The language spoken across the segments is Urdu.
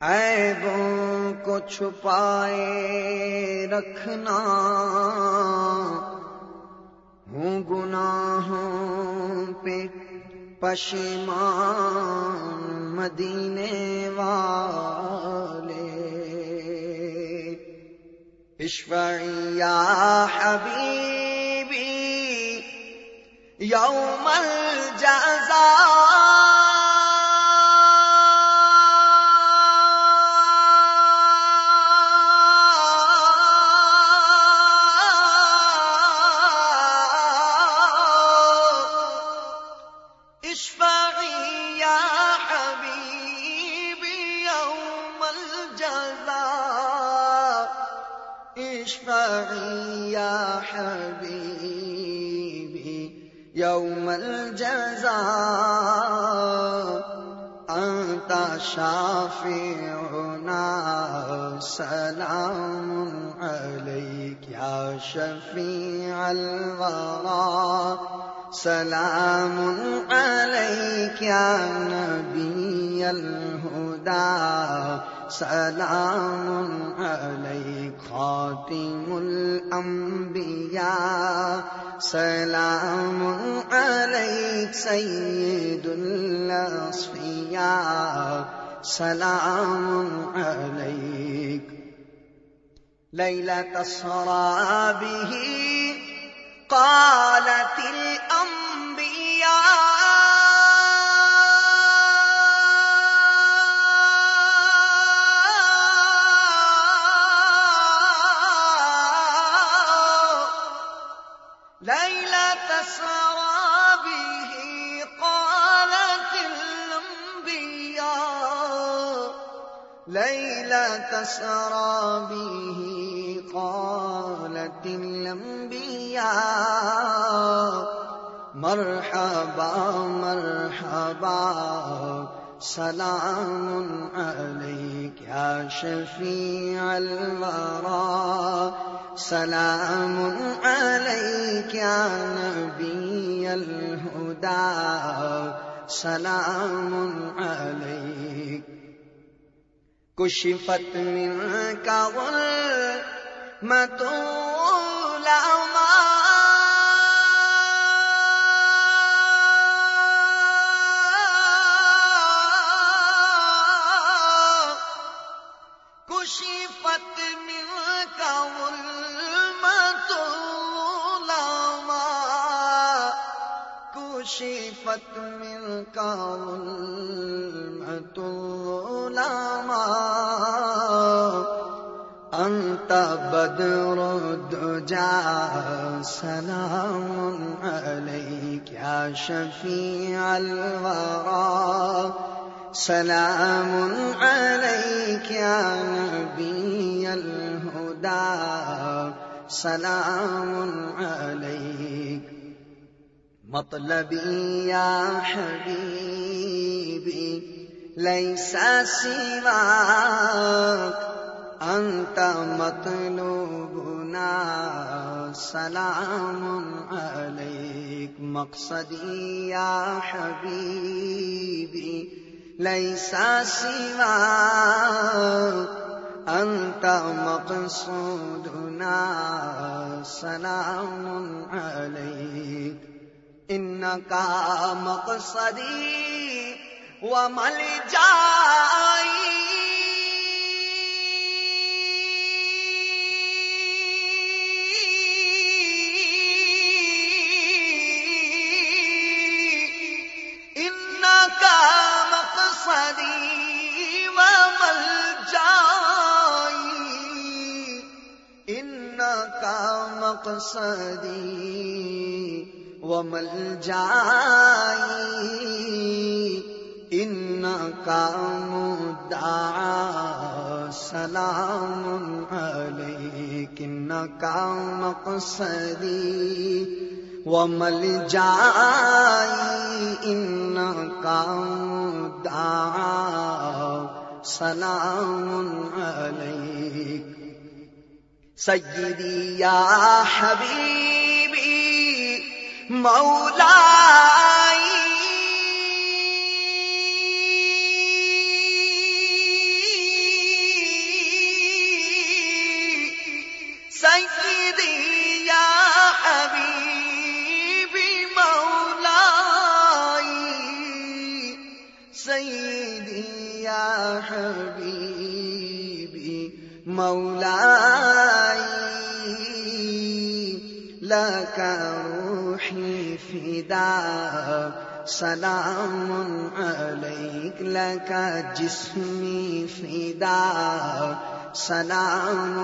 عیبوں کو چھپائے رکھنا۔ ہوں گناہوں پہ پشیمان مدینے والے۔ یا حبیبی یوم الجزا یا حبیبی یوم الجزاء. انت شافعنا، سلام عليك يا شفيع الورى. سلام عليك يا نبي الهدى سلام عليك خاتم الأنبياء سلام عليك سيد الأصفياء سلام عليك ليلة الصرابه قالت تسرى به قالت الأنبياء. مرحبا مرحبا، سلام عليك يا شفيع الورى سلام عليك يا نبي الهدى سلام عليك کشفت من کا متو کشفت من کا متو کشفت من کا انت بدر الدجا سلام عليك يا شفيع الورى. سلام عليك يا نبي الهدى سلام عليك مطلبي يا حبيبي ليس سواك انت مطلوبنا، سلام علیک، مقصدی یا حبیبی لیسا سوا انت مقصودنا سلام علیک ان کا مقصدی ومل جائی مقصدی ومل جائی ان کا مدعا سلام علیک کا مقصدی ومل جائی ان کا مدعا سلام علیک سیدی یا حبیبی مولا سیدی یا حبیبی مولا لك روحي فداء سلام عليك، لك جسمي فداء سلام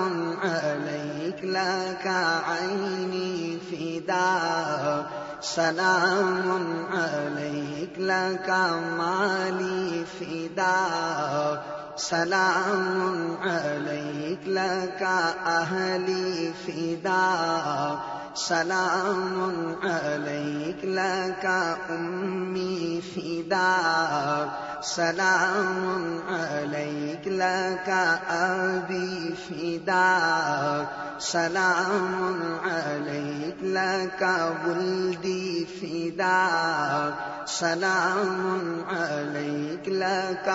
عليك، لك عيني فداء سلام عليك، لك مالي فداء سلام عليك، لك أهلي فداء سلام عليك لك أمي فداء سلام عليك لك أبي فداء سلام عليك لك ولدي فداء سلام عليك لك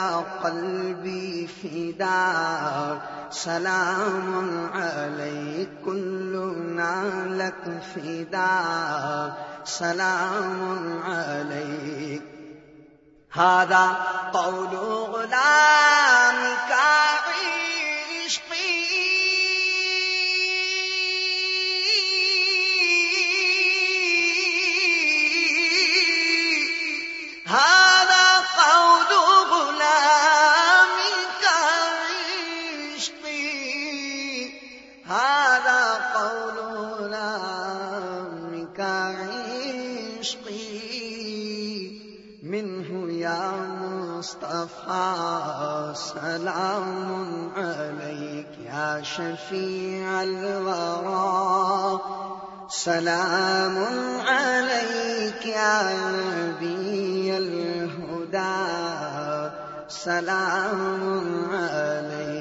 قلبي فداء سلام عليك كلنا نالک فدا. سلام علیک ہارا غلام کا غلامك عشقي منه يا مصطفى سلام عليك يا شفيع الورى سلام عليك يا نبي الهدى سلام عليك